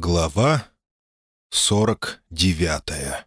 Глава 49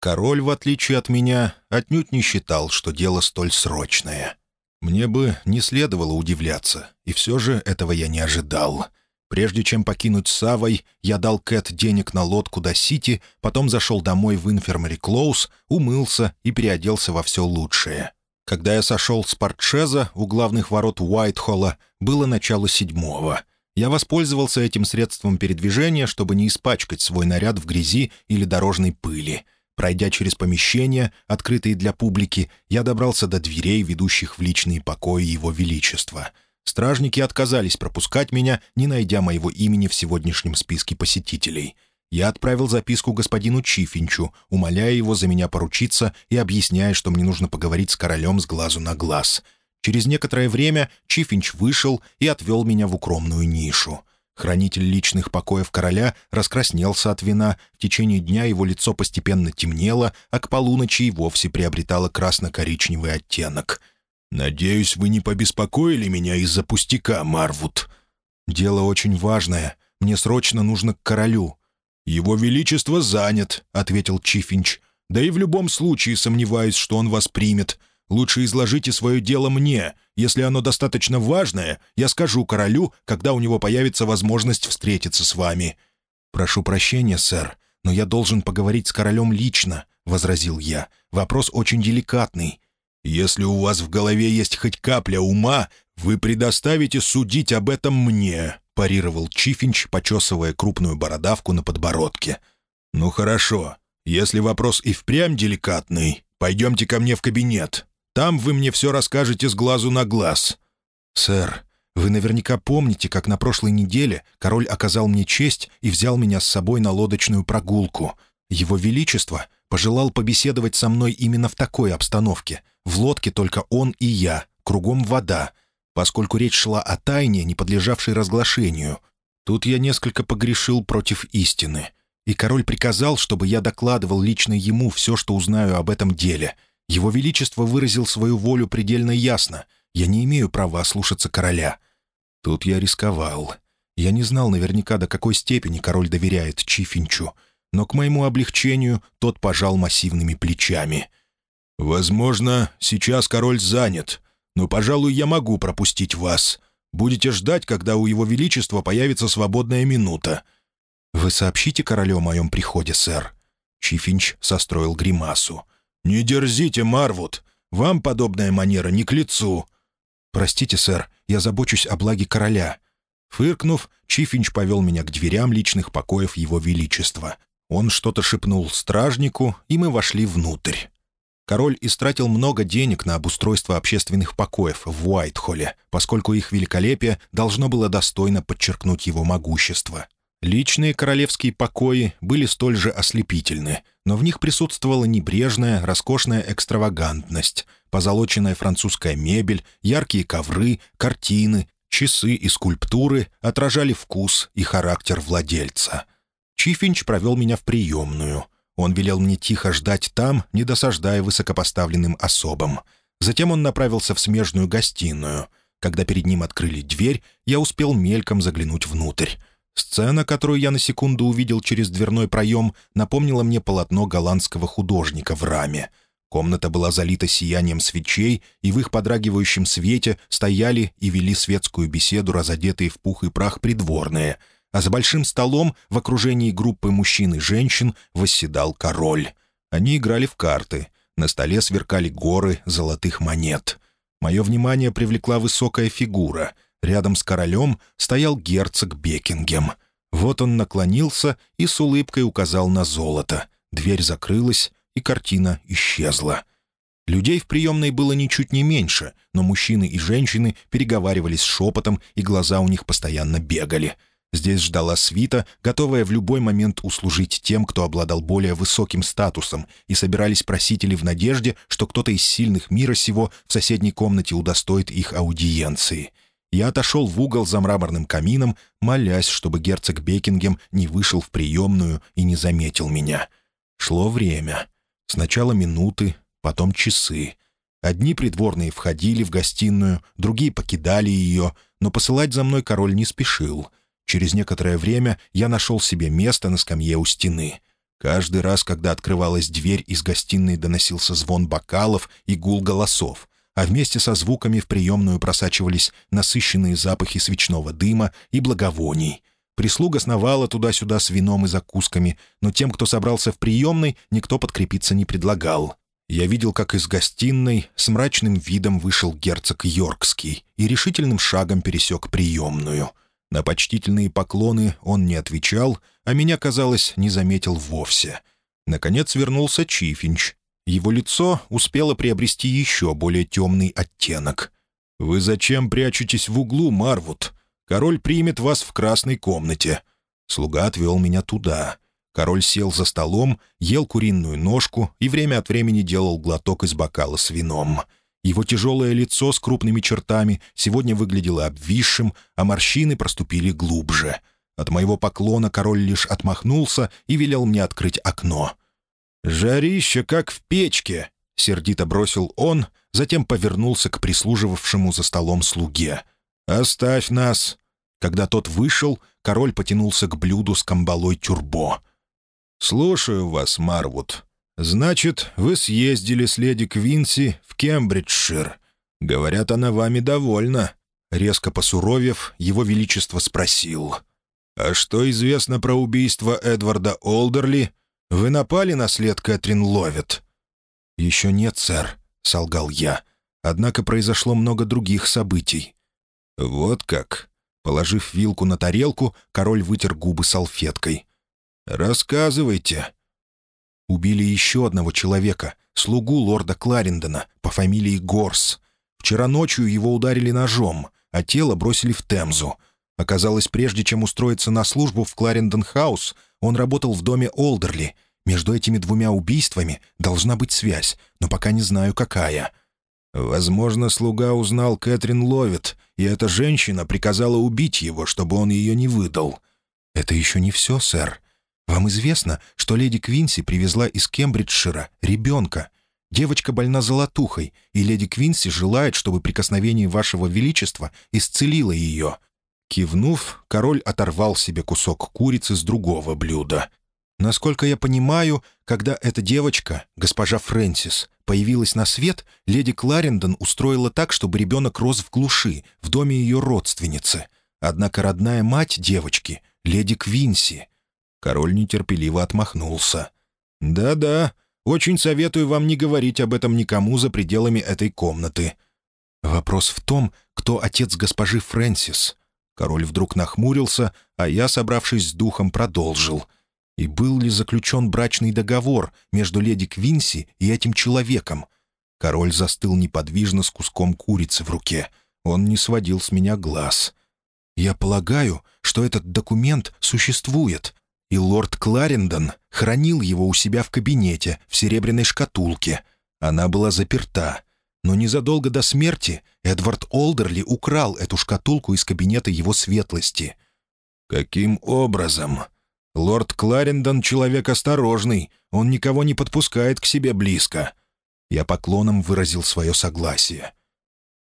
Король, в отличие от меня, отнюдь не считал, что дело столь срочное. Мне бы не следовало удивляться, и все же этого я не ожидал. Прежде чем покинуть Савой, я дал Кэт денег на лодку до Сити, потом зашел домой в Инфермари Клоус, умылся и переоделся во все лучшее. Когда я сошел с портшеза у главных ворот Уайтхолла, было начало седьмого — я воспользовался этим средством передвижения, чтобы не испачкать свой наряд в грязи или дорожной пыли. Пройдя через помещения, открытые для публики, я добрался до дверей, ведущих в личные покои Его Величества. Стражники отказались пропускать меня, не найдя моего имени в сегодняшнем списке посетителей. Я отправил записку господину Чифинчу, умоляя его за меня поручиться и объясняя, что мне нужно поговорить с королем с глазу на глаз — Через некоторое время Чифинч вышел и отвел меня в укромную нишу. Хранитель личных покоев короля раскраснелся от вина, в течение дня его лицо постепенно темнело, а к полуночи и вовсе приобретало красно-коричневый оттенок. «Надеюсь, вы не побеспокоили меня из-за пустяка, Марвуд?» «Дело очень важное. Мне срочно нужно к королю». «Его Величество занят», — ответил Чифинч. «Да и в любом случае сомневаюсь, что он вас примет. Лучше изложите свое дело мне. Если оно достаточно важное, я скажу королю, когда у него появится возможность встретиться с вами». «Прошу прощения, сэр, но я должен поговорить с королем лично», — возразил я. «Вопрос очень деликатный». «Если у вас в голове есть хоть капля ума, вы предоставите судить об этом мне», — парировал Чифинч, почесывая крупную бородавку на подбородке. «Ну хорошо. Если вопрос и впрямь деликатный, пойдемте ко мне в кабинет. Там вы мне все расскажете с глазу на глаз». «Сэр, вы наверняка помните, как на прошлой неделе король оказал мне честь и взял меня с собой на лодочную прогулку. Его Величество пожелал побеседовать со мной именно в такой обстановке. В лодке только он и я, кругом вода, поскольку речь шла о тайне, не подлежавшей разглашению. Тут я несколько погрешил против истины. И король приказал, чтобы я докладывал лично ему все, что узнаю об этом деле — его Величество выразил свою волю предельно ясно. Я не имею права слушаться короля. Тут я рисковал. Я не знал наверняка, до какой степени король доверяет Чифинчу, но к моему облегчению тот пожал массивными плечами. «Возможно, сейчас король занят, но, пожалуй, я могу пропустить вас. Будете ждать, когда у его величества появится свободная минута». «Вы сообщите королю о моем приходе, сэр?» Чифинч состроил гримасу. «Не дерзите, Марвуд! Вам подобная манера не к лицу!» «Простите, сэр, я забочусь о благе короля». Фыркнув, Чифинч повел меня к дверям личных покоев его величества. Он что-то шепнул стражнику, и мы вошли внутрь. Король истратил много денег на обустройство общественных покоев в Уайтхолле, поскольку их великолепие должно было достойно подчеркнуть его могущество. Личные королевские покои были столь же ослепительны, но в них присутствовала небрежная, роскошная экстравагантность, позолоченная французская мебель, яркие ковры, картины, часы и скульптуры отражали вкус и характер владельца. Чифинч провел меня в приемную. Он велел мне тихо ждать там, не досаждая высокопоставленным особам. Затем он направился в смежную гостиную. Когда перед ним открыли дверь, я успел мельком заглянуть внутрь. Сцена, которую я на секунду увидел через дверной проем, напомнила мне полотно голландского художника в раме. Комната была залита сиянием свечей, и в их подрагивающем свете стояли и вели светскую беседу разодетые в пух и прах придворные, а за большим столом в окружении группы мужчин и женщин восседал король. Они играли в карты. На столе сверкали горы золотых монет. Мое внимание привлекла высокая фигура — Рядом с королем стоял герцог Бекингем. Вот он наклонился и с улыбкой указал на золото. Дверь закрылась, и картина исчезла. Людей в приемной было ничуть не меньше, но мужчины и женщины переговаривались шепотом, и глаза у них постоянно бегали. Здесь ждала свита, готовая в любой момент услужить тем, кто обладал более высоким статусом, и собирались просители в надежде, что кто-то из сильных мира сего в соседней комнате удостоит их аудиенции — я отошел в угол за мраморным камином, молясь, чтобы герцог Бекингем не вышел в приемную и не заметил меня. Шло время. Сначала минуты, потом часы. Одни придворные входили в гостиную, другие покидали ее, но посылать за мной король не спешил. Через некоторое время я нашел себе место на скамье у стены. Каждый раз, когда открывалась дверь, из гостиной доносился звон бокалов и гул голосов, а вместе со звуками в приемную просачивались насыщенные запахи свечного дыма и благовоний. Прислуга сновала туда-сюда с вином и закусками, но тем, кто собрался в приемной, никто подкрепиться не предлагал. Я видел, как из гостиной с мрачным видом вышел герцог Йоркский и решительным шагом пересек приемную — на почтительные поклоны он не отвечал, а меня, казалось, не заметил вовсе. Наконец вернулся Чифинч. Его лицо успело приобрести еще более темный оттенок. «Вы зачем прячетесь в углу, Марвуд? Король примет вас в красной комнате». Слуга отвел меня туда. Король сел за столом, ел куриную ножку и время от времени делал глоток из бокала с вином. Его тяжелое лицо с крупными чертами сегодня выглядело обвисшим, а морщины проступили глубже. От моего поклона король лишь отмахнулся и велел мне открыть окно. «Жарище, как в печке!» — сердито бросил он, затем повернулся к прислуживавшему за столом слуге. «Оставь нас!» Когда тот вышел, король потянулся к блюду с камбалой тюрбо. «Слушаю вас, Марвуд», «Значит, вы съездили с леди Квинси в Кембриджшир. Говорят, она вами довольна». Резко посуровев, его величество спросил. «А что известно про убийство Эдварда Олдерли? Вы напали на след Кэтрин Ловит?» «Еще нет, сэр», — солгал я. «Однако произошло много других событий». «Вот как». Положив вилку на тарелку, король вытер губы салфеткой. «Рассказывайте». Убили еще одного человека, слугу лорда Кларендона по фамилии Горс. Вчера ночью его ударили ножом, а тело бросили в Темзу. Оказалось, прежде чем устроиться на службу в Кларендон-хаус, он работал в доме Олдерли. Между этими двумя убийствами должна быть связь, но пока не знаю, какая. Возможно, слуга узнал Кэтрин Ловит, и эта женщина приказала убить его, чтобы он ее не выдал. «Это еще не все, сэр. Вам известно, что леди Квинси привезла из Кембриджшира ребенка. Девочка больна золотухой, и леди Квинси желает, чтобы прикосновение вашего величества исцелило ее». Кивнув, король оторвал себе кусок курицы с другого блюда. «Насколько я понимаю, когда эта девочка, госпожа Фрэнсис, появилась на свет, леди Кларендон устроила так, чтобы ребенок рос в глуши, в доме ее родственницы. Однако родная мать девочки — леди Квинси — Король нетерпеливо отмахнулся. «Да-да, очень советую вам не говорить об этом никому за пределами этой комнаты». «Вопрос в том, кто отец госпожи Фрэнсис». Король вдруг нахмурился, а я, собравшись с духом, продолжил. «И был ли заключен брачный договор между леди Квинси и этим человеком?» Король застыл неподвижно с куском курицы в руке. Он не сводил с меня глаз. «Я полагаю, что этот документ существует и лорд Кларендон хранил его у себя в кабинете в серебряной шкатулке. Она была заперта. Но незадолго до смерти Эдвард Олдерли украл эту шкатулку из кабинета его светлости. «Каким образом?» «Лорд Кларендон — человек осторожный, он никого не подпускает к себе близко». Я поклоном выразил свое согласие.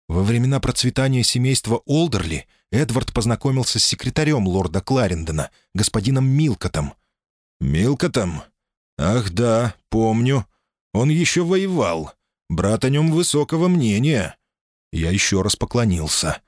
Во времена процветания семейства Олдерли Эдвард познакомился с секретарем лорда Кларендона, господином Милкотом. «Милкотом? Ах да, помню. Он еще воевал. Брат о нем высокого мнения». Я еще раз поклонился.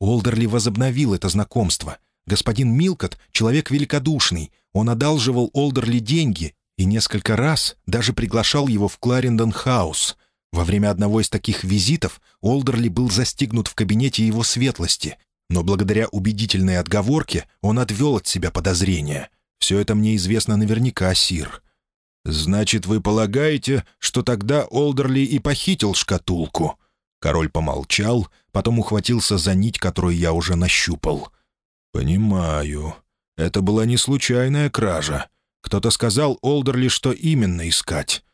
Олдерли возобновил это знакомство. Господин Милкот — человек великодушный. Он одалживал Олдерли деньги и несколько раз даже приглашал его в Кларендон-хаус. Во время одного из таких визитов Олдерли был застигнут в кабинете его светлости, но благодаря убедительной отговорке он отвел от себя подозрения. Все это мне известно наверняка, Сир. «Значит, вы полагаете, что тогда Олдерли и похитил шкатулку?» Король помолчал, потом ухватился за нить, которую я уже нащупал. «Понимаю. Это была не случайная кража. Кто-то сказал Олдерли, что именно искать».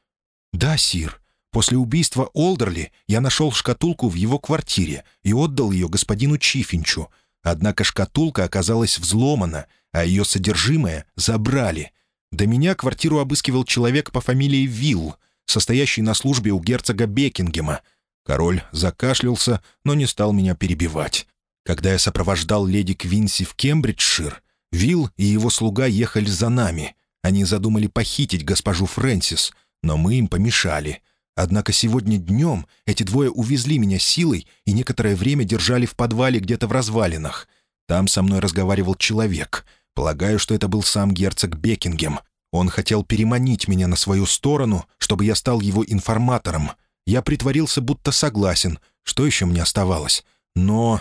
«Да, Сир. После убийства Олдерли я нашел шкатулку в его квартире и отдал ее господину Чифинчу. Однако шкатулка оказалась взломана, а ее содержимое забрали. До меня квартиру обыскивал человек по фамилии Вилл, состоящий на службе у герцога Бекингема. Король закашлялся, но не стал меня перебивать. Когда я сопровождал леди Квинси в Кембриджшир, Вилл и его слуга ехали за нами. Они задумали похитить госпожу Фрэнсис, но мы им помешали. Однако сегодня днем эти двое увезли меня силой и некоторое время держали в подвале где-то в развалинах. Там со мной разговаривал человек. Полагаю, что это был сам герцог Бекингем. Он хотел переманить меня на свою сторону, чтобы я стал его информатором. Я притворился, будто согласен. Что еще мне оставалось? Но...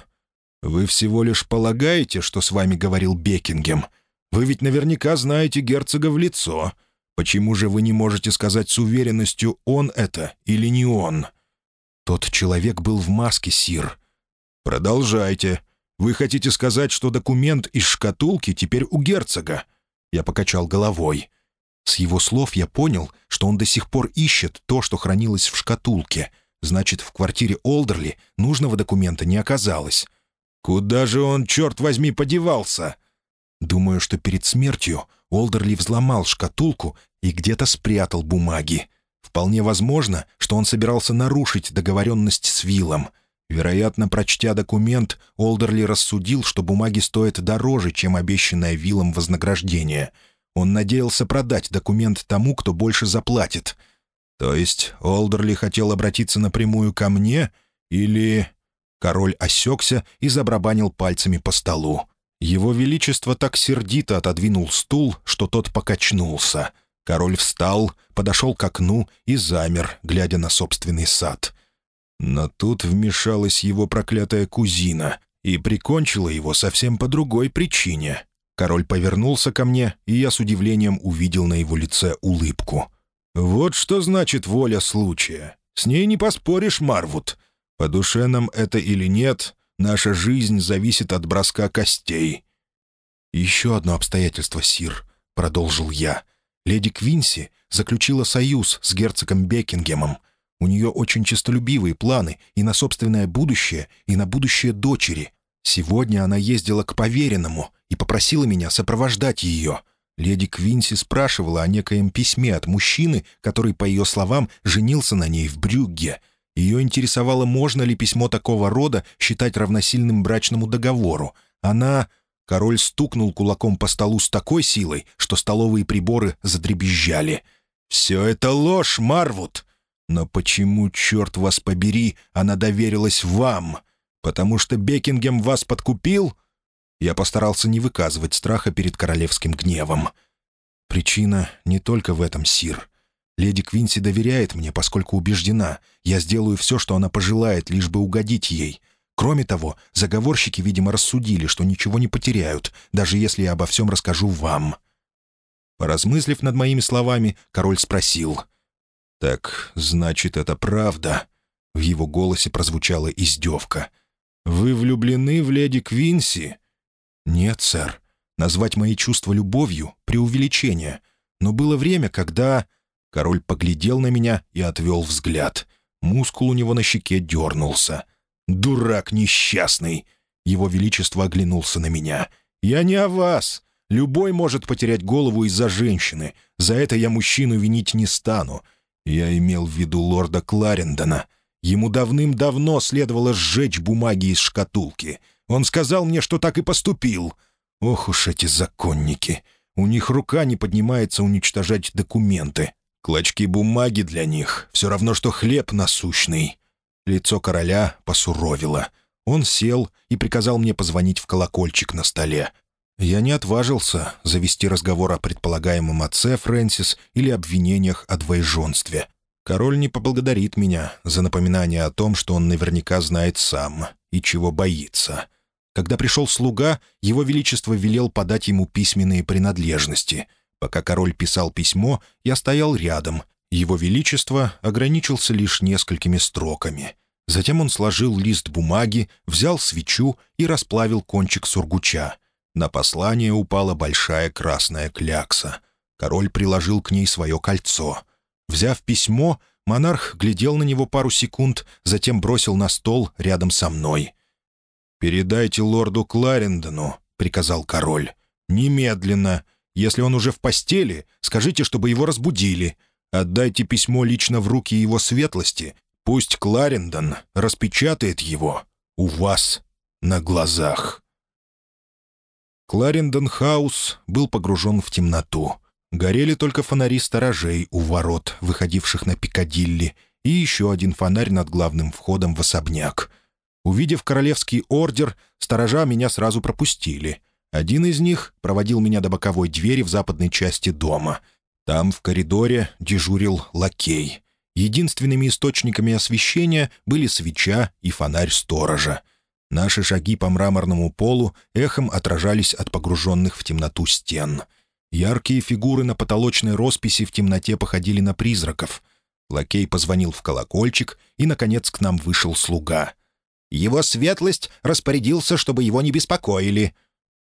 «Вы всего лишь полагаете, что с вами говорил Бекингем? Вы ведь наверняка знаете герцога в лицо. Почему же вы не можете сказать с уверенностью, он это или не он?» «Тот человек был в маске, Сир». «Продолжайте. Вы хотите сказать, что документ из шкатулки теперь у герцога?» Я покачал головой. С его слов я понял, что он до сих пор ищет то, что хранилось в шкатулке. Значит, в квартире Олдерли нужного документа не оказалось. «Куда же он, черт возьми, подевался?» Думаю, что перед смертью Олдерли взломал шкатулку и где-то спрятал бумаги. Вполне возможно, что он собирался нарушить договоренность с Виллом. Вероятно, прочтя документ, Олдерли рассудил, что бумаги стоят дороже, чем обещанное Виллом вознаграждение. Он надеялся продать документ тому, кто больше заплатит. То есть Олдерли хотел обратиться напрямую ко мне или... Король осекся и забрабанил пальцами по столу. Его Величество так сердито отодвинул стул, что тот покачнулся. Король встал, подошел к окну и замер, глядя на собственный сад. Но тут вмешалась его проклятая кузина и прикончила его совсем по другой причине. Король повернулся ко мне, и я с удивлением увидел на его лице улыбку. «Вот что значит воля случая. С ней не поспоришь, Марвуд. По душе нам это или нет, наша жизнь зависит от броска костей». «Еще одно обстоятельство, Сир», — продолжил я. «Леди Квинси заключила союз с герцогом Бекингемом. У нее очень честолюбивые планы и на собственное будущее, и на будущее дочери. Сегодня она ездила к поверенному и попросила меня сопровождать ее». Леди Квинси спрашивала о некоем письме от мужчины, который, по ее словам, женился на ней в Брюгге. Ее интересовало, можно ли письмо такого рода считать равносильным брачному договору. Она... Король стукнул кулаком по столу с такой силой, что столовые приборы задребезжали. «Все это ложь, Марвуд! Но почему, черт вас побери, она доверилась вам? Потому что Бекингем вас подкупил?» Я постарался не выказывать страха перед королевским гневом. «Причина не только в этом, Сир. Леди Квинси доверяет мне, поскольку убеждена. Я сделаю все, что она пожелает, лишь бы угодить ей. Кроме того, заговорщики, видимо, рассудили, что ничего не потеряют, даже если я обо всем расскажу вам». Поразмыслив над моими словами, король спросил. «Так, значит, это правда?» В его голосе прозвучала издевка. «Вы влюблены в леди Квинси?» «Нет, сэр. Назвать мои чувства любовью — преувеличение. Но было время, когда...» Король поглядел на меня и отвел взгляд. Мускул у него на щеке дернулся. «Дурак несчастный!» Его Величество оглянулся на меня. «Я не о вас. Любой может потерять голову из-за женщины. За это я мужчину винить не стану. Я имел в виду лорда Кларендона. Ему давным-давно следовало сжечь бумаги из шкатулки. Он сказал мне, что так и поступил. Ох уж эти законники! У них рука не поднимается уничтожать документы. Клочки бумаги для них — все равно, что хлеб насущный. Лицо короля посуровило. Он сел и приказал мне позвонить в колокольчик на столе. Я не отважился завести разговор о предполагаемом отце Фрэнсис или обвинениях о двоеженстве. Король не поблагодарит меня за напоминание о том, что он наверняка знает сам и чего боится. Когда пришел слуга, его величество велел подать ему письменные принадлежности — Пока король писал письмо, я стоял рядом. Его Величество ограничился лишь несколькими строками. Затем он сложил лист бумаги, взял свечу и расплавил кончик сургуча. На послание упала большая красная клякса. Король приложил к ней свое кольцо. Взяв письмо, монарх глядел на него пару секунд, затем бросил на стол рядом со мной. «Передайте лорду Кларендону», — приказал король. «Немедленно. Если он уже в постели, скажите, чтобы его разбудили. Отдайте письмо лично в руки его светлости. Пусть Кларендон распечатает его у вас на глазах. Кларендон-хаус был погружен в темноту. Горели только фонари сторожей у ворот, выходивших на Пикадилли, и еще один фонарь над главным входом в особняк. Увидев королевский ордер, сторожа меня сразу пропустили. Один из них проводил меня до боковой двери в западной части дома. Там, в коридоре, дежурил лакей. Единственными источниками освещения были свеча и фонарь сторожа. Наши шаги по мраморному полу эхом отражались от погруженных в темноту стен. Яркие фигуры на потолочной росписи в темноте походили на призраков. Лакей позвонил в колокольчик, и, наконец, к нам вышел слуга. «Его светлость распорядился, чтобы его не беспокоили».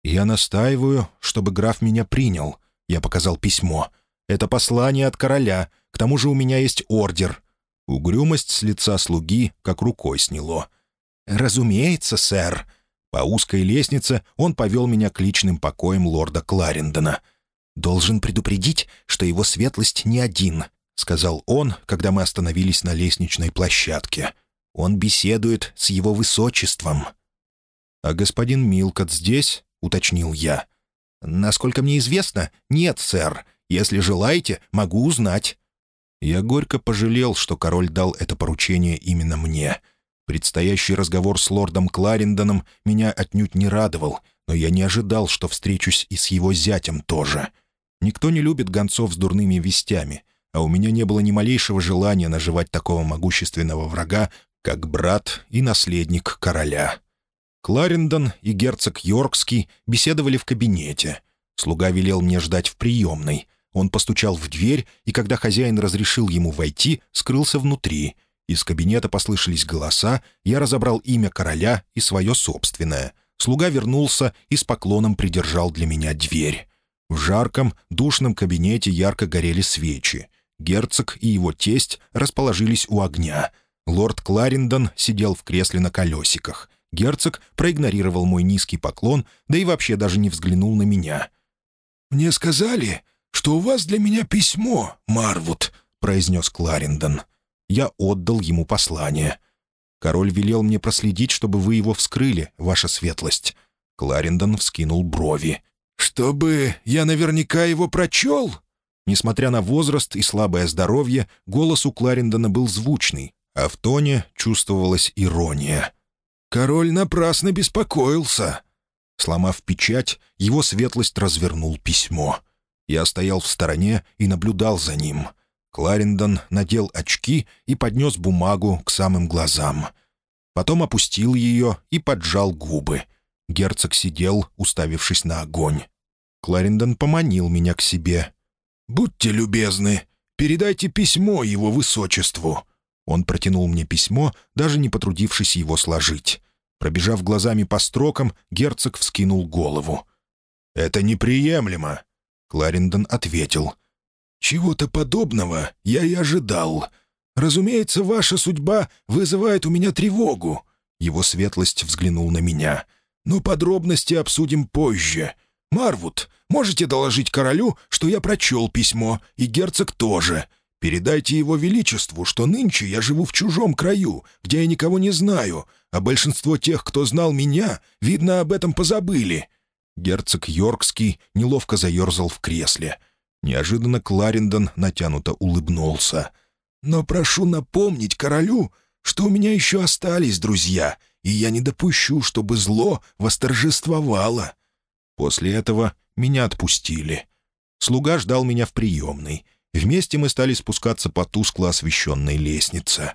«Я настаиваю, чтобы граф меня принял», — я показал письмо. «Это послание от короля, к тому же у меня есть ордер». Угрюмость с лица слуги как рукой сняло. «Разумеется, сэр». По узкой лестнице он повел меня к личным покоям лорда Кларендона. «Должен предупредить, что его светлость не один», — сказал он, когда мы остановились на лестничной площадке. «Он беседует с его высочеством». «А господин Милкот здесь?» — уточнил я. «Насколько мне известно, нет, сэр. Если желаете, могу узнать». Я горько пожалел, что король дал это поручение именно мне — Предстоящий разговор с лордом Кларендоном меня отнюдь не радовал, но я не ожидал, что встречусь и с его зятем тоже. Никто не любит гонцов с дурными вестями, а у меня не было ни малейшего желания наживать такого могущественного врага, как брат и наследник короля. Кларендон и герцог Йоркский беседовали в кабинете. Слуга велел мне ждать в приемной. Он постучал в дверь, и когда хозяин разрешил ему войти, скрылся внутри — из кабинета послышались голоса, я разобрал имя короля и свое собственное. Слуга вернулся и с поклоном придержал для меня дверь. В жарком, душном кабинете ярко горели свечи. Герцог и его тесть расположились у огня. Лорд Кларендон сидел в кресле на колесиках. Герцог проигнорировал мой низкий поклон, да и вообще даже не взглянул на меня. «Мне сказали, что у вас для меня письмо, Марвуд», — произнес Кларендон. Я отдал ему послание. Король велел мне проследить, чтобы вы его вскрыли, ваша светлость». Кларендон вскинул брови. «Чтобы я наверняка его прочел?» Несмотря на возраст и слабое здоровье, голос у Кларендона был звучный, а в тоне чувствовалась ирония. «Король напрасно беспокоился». Сломав печать, его светлость развернул письмо. Я стоял в стороне и наблюдал за ним — Кларендон надел очки и поднес бумагу к самым глазам. Потом опустил ее и поджал губы. Герцог сидел, уставившись на огонь. Кларендон поманил меня к себе. «Будьте любезны, передайте письмо его высочеству». Он протянул мне письмо, даже не потрудившись его сложить. Пробежав глазами по строкам, герцог вскинул голову. «Это неприемлемо», — Кларендон ответил. Чего-то подобного я и ожидал. Разумеется, ваша судьба вызывает у меня тревогу». Его светлость взглянул на меня. «Но подробности обсудим позже. Марвуд, можете доложить королю, что я прочел письмо, и герцог тоже. Передайте его величеству, что нынче я живу в чужом краю, где я никого не знаю, а большинство тех, кто знал меня, видно, об этом позабыли». Герцог Йоркский неловко заерзал в кресле — Неожиданно Кларендон натянуто улыбнулся. «Но прошу напомнить королю, что у меня еще остались друзья, и я не допущу, чтобы зло восторжествовало». После этого меня отпустили. Слуга ждал меня в приемной. Вместе мы стали спускаться по тускло освещенной лестнице.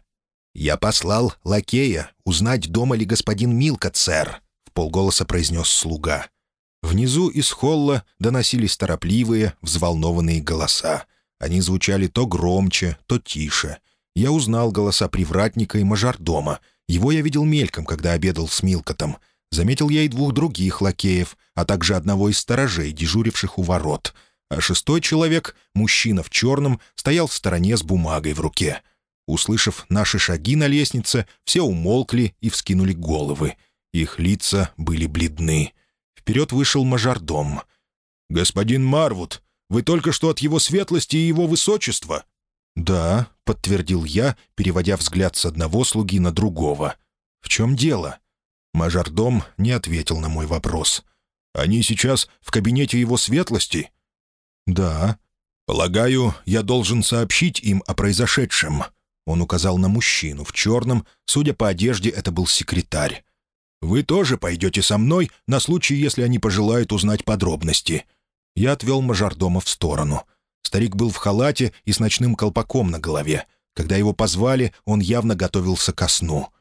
«Я послал лакея узнать, дома ли господин Милка, сэр», — в полголоса произнес слуга. Внизу из холла доносились торопливые, взволнованные голоса. Они звучали то громче, то тише. Я узнал голоса привратника и мажордома. Его я видел мельком, когда обедал с Милкотом. Заметил я и двух других лакеев, а также одного из сторожей, дежуривших у ворот. А шестой человек, мужчина в черном, стоял в стороне с бумагой в руке. Услышав наши шаги на лестнице, все умолкли и вскинули головы. Их лица были бледны. Вперед вышел мажордом. «Господин Марвуд, вы только что от его светлости и его высочества?» «Да», — подтвердил я, переводя взгляд с одного слуги на другого. «В чем дело?» Мажордом не ответил на мой вопрос. «Они сейчас в кабинете его светлости?» «Да». «Полагаю, я должен сообщить им о произошедшем». Он указал на мужчину в черном, судя по одежде, это был секретарь. «Вы тоже пойдете со мной на случай, если они пожелают узнать подробности». Я отвел мажордома в сторону. Старик был в халате и с ночным колпаком на голове. Когда его позвали, он явно готовился ко сну.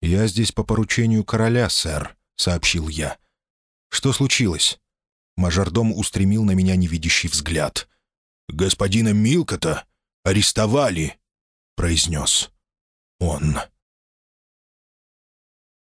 «Я здесь по поручению короля, сэр», — сообщил я. «Что случилось?» Мажордом устремил на меня невидящий взгляд. «Господина Милкота арестовали», — произнес он.